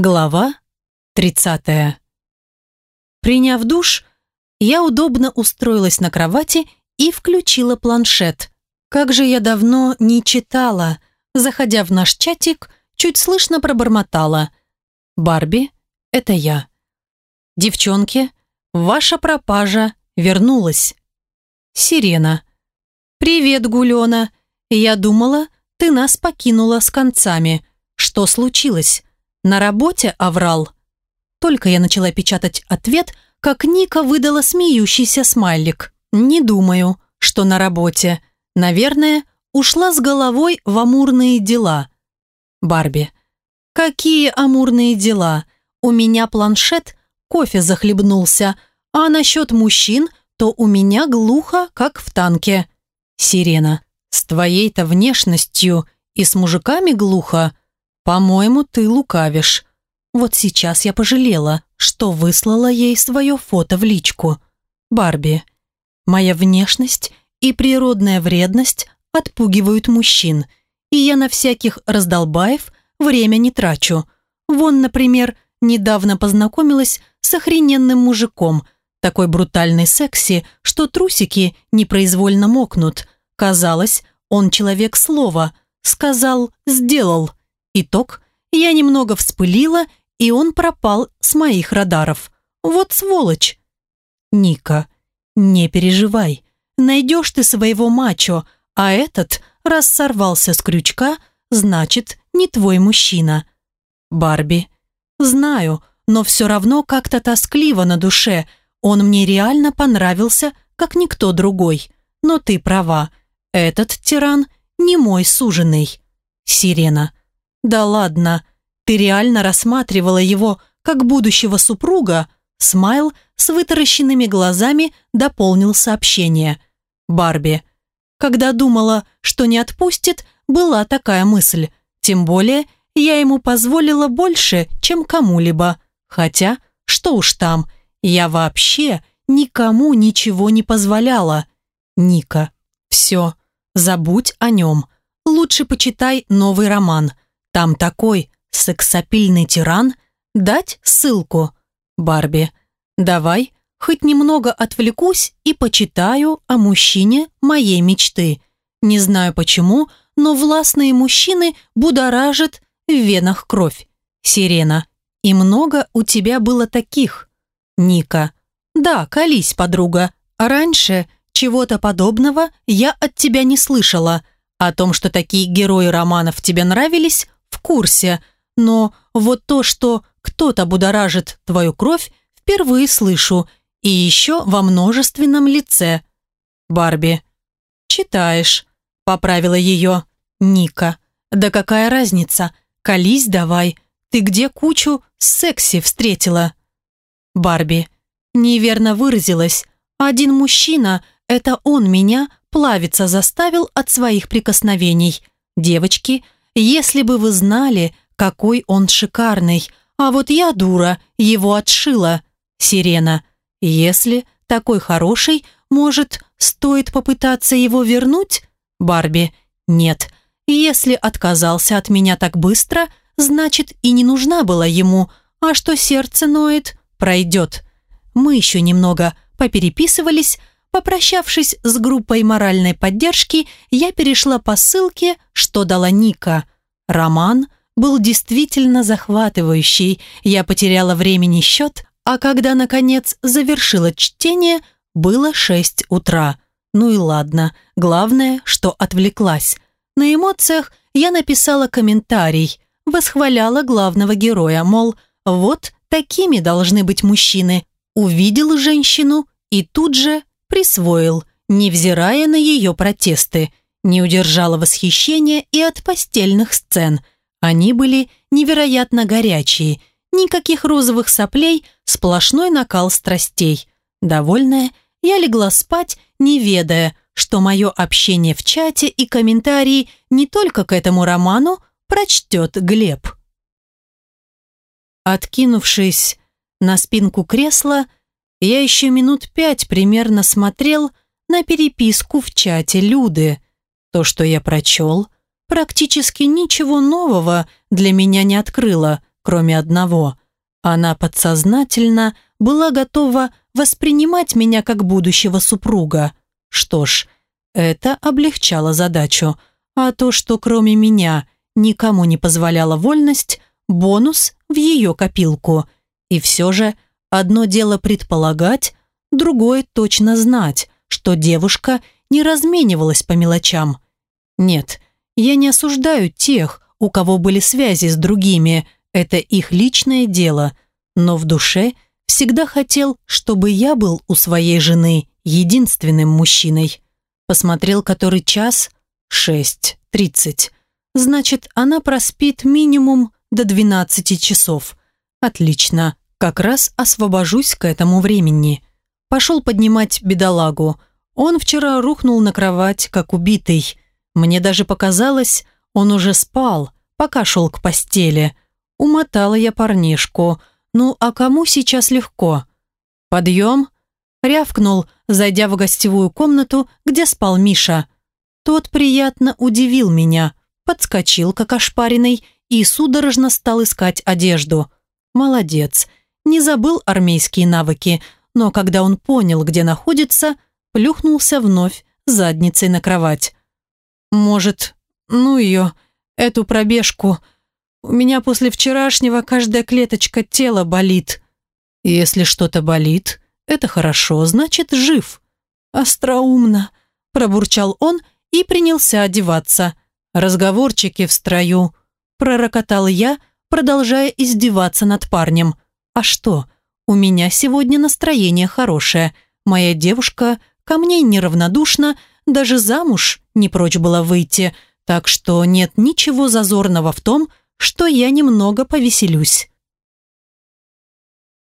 Глава 30. Приняв душ, я удобно устроилась на кровати и включила планшет. Как же я давно не читала. Заходя в наш чатик, чуть слышно пробормотала. «Барби, это я». «Девчонки, ваша пропажа вернулась». «Сирена». «Привет, Гулена. Я думала, ты нас покинула с концами. Что случилось?» На работе оврал. Только я начала печатать ответ, как Ника выдала смеющийся смайлик. Не думаю, что на работе. Наверное, ушла с головой в амурные дела. Барби. Какие амурные дела? У меня планшет, кофе захлебнулся, а насчет мужчин, то у меня глухо, как в танке. Сирена. С твоей-то внешностью и с мужиками глухо. «По-моему, ты лукавишь. Вот сейчас я пожалела, что выслала ей свое фото в личку. Барби, моя внешность и природная вредность отпугивают мужчин, и я на всяких раздолбаев время не трачу. Вон, например, недавно познакомилась с охрененным мужиком, такой брутальный секси, что трусики непроизвольно мокнут. Казалось, он человек слова, сказал «сделал», Итог – я немного вспылила, и он пропал с моих радаров. Вот сволочь. Ника, не переживай. Найдешь ты своего мачо, а этот, раз сорвался с крючка, значит, не твой мужчина. Барби. Знаю, но все равно как-то тоскливо на душе. Он мне реально понравился, как никто другой. Но ты права. Этот тиран не мой суженый. Сирена. «Да ладно, ты реально рассматривала его как будущего супруга?» Смайл с вытаращенными глазами дополнил сообщение. «Барби. Когда думала, что не отпустит, была такая мысль. Тем более, я ему позволила больше, чем кому-либо. Хотя, что уж там, я вообще никому ничего не позволяла. Ника. Все, забудь о нем. Лучше почитай новый роман. Там такой сексапильный тиран. Дать ссылку? Барби. Давай, хоть немного отвлекусь и почитаю о мужчине моей мечты. Не знаю почему, но властные мужчины будоражат в венах кровь. Сирена. И много у тебя было таких. Ника. Да, колись, подруга. раньше чего-то подобного я от тебя не слышала. О том, что такие герои романов тебе нравились, в курсе, но вот то, что кто-то будоражит твою кровь, впервые слышу, и еще во множественном лице. Барби. «Читаешь», — поправила ее Ника. «Да какая разница? Колись давай. Ты где кучу секси встретила?» Барби. Неверно выразилась. Один мужчина, это он меня плавиться заставил от своих прикосновений. Девочки — если бы вы знали, какой он шикарный. А вот я, дура, его отшила. Сирена. Если такой хороший, может, стоит попытаться его вернуть? Барби. Нет. Если отказался от меня так быстро, значит и не нужна была ему. А что сердце ноет, пройдет. Мы еще немного попереписывались, Попрощавшись с группой моральной поддержки, я перешла по ссылке, что дала Ника. Роман был действительно захватывающий, я потеряла времени счет, а когда, наконец, завершила чтение, было 6 утра. Ну и ладно, главное, что отвлеклась. На эмоциях я написала комментарий, восхваляла главного героя, мол, вот такими должны быть мужчины. Увидел женщину и тут же присвоил, невзирая на ее протесты. Не удержала восхищения и от постельных сцен. Они были невероятно горячие. Никаких розовых соплей, сплошной накал страстей. Довольная, я легла спать, не ведая, что мое общение в чате и комментарии не только к этому роману прочтет Глеб. Откинувшись на спинку кресла, я еще минут пять примерно смотрел на переписку в чате Люды. То, что я прочел, практически ничего нового для меня не открыло, кроме одного. Она подсознательно была готова воспринимать меня как будущего супруга. Что ж, это облегчало задачу. А то, что кроме меня никому не позволяла вольность, бонус в ее копилку. И все же одно дело предполагать, другое точно знать, что девушка не разменивалась по мелочам. Нет, я не осуждаю тех, у кого были связи с другими, это их личное дело, но в душе всегда хотел, чтобы я был у своей жены единственным мужчиной. Посмотрел, который час? Шесть, тридцать. Значит, она проспит минимум до двенадцати часов. Отлично, как раз освобожусь к этому времени. Пошел поднимать бедолагу. Он вчера рухнул на кровать, как убитый. Мне даже показалось, он уже спал, пока шел к постели. Умотала я парнишку. Ну, а кому сейчас легко? Подъем? Рявкнул, зайдя в гостевую комнату, где спал Миша. Тот приятно удивил меня, подскочил, как ошпаренный, и судорожно стал искать одежду. Молодец, не забыл армейские навыки, но когда он понял, где находится, плюхнулся вновь задницей на кровать. «Может, ну ее, эту пробежку. У меня после вчерашнего каждая клеточка тела болит». «Если что-то болит, это хорошо, значит, жив». «Остроумно», – пробурчал он и принялся одеваться. «Разговорчики в строю», – пророкотал я, продолжая издеваться над парнем. «А что?» У меня сегодня настроение хорошее. Моя девушка ко мне неравнодушна, даже замуж не прочь была выйти, так что нет ничего зазорного в том, что я немного повеселюсь.